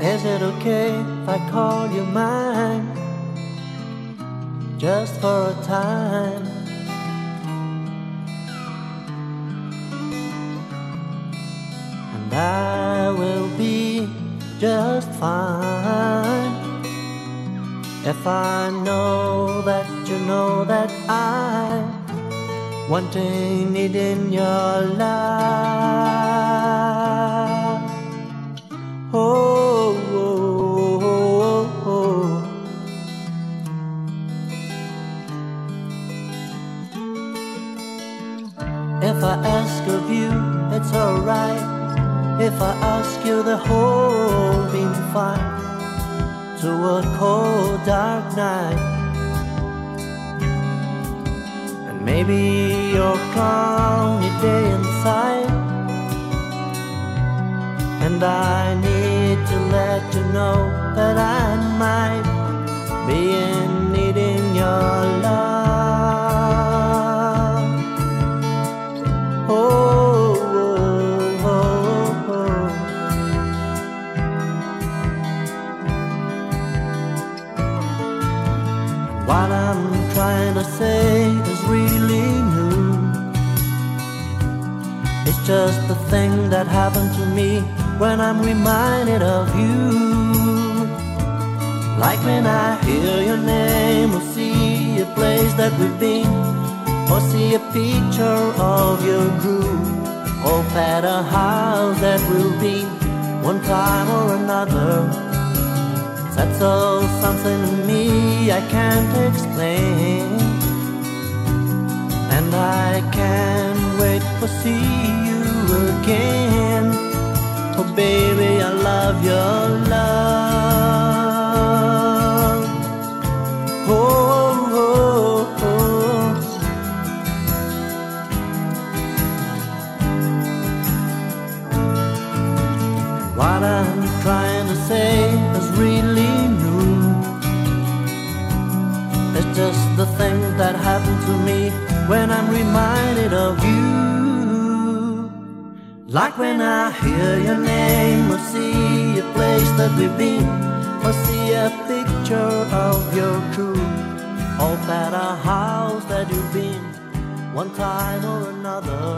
Is it okay if I call you mine? Just for a time. And I will be just fine if I know that you know that I'm wanting it in your life. If I ask of you, it's alright. If I ask you, the whole being fine. To a cold, dark night. And maybe you're cloudy day inside. And I need to let you know that I What I'm trying to say is really new. It's just the thing that happened to me when I'm reminded of you. Like when I hear your name or see a place that we've been, or see a picture of your group, or at a house that will be one time or another. That's all something I can't explain. And I can't wait to see you again. Oh, baby, I love your love. Oh, oh, oh. What I'm trying to say when I'm reminded of you. Like when I hear your name or see a place that we've been, or see a picture of your crew, or at a house that you've been one time or another.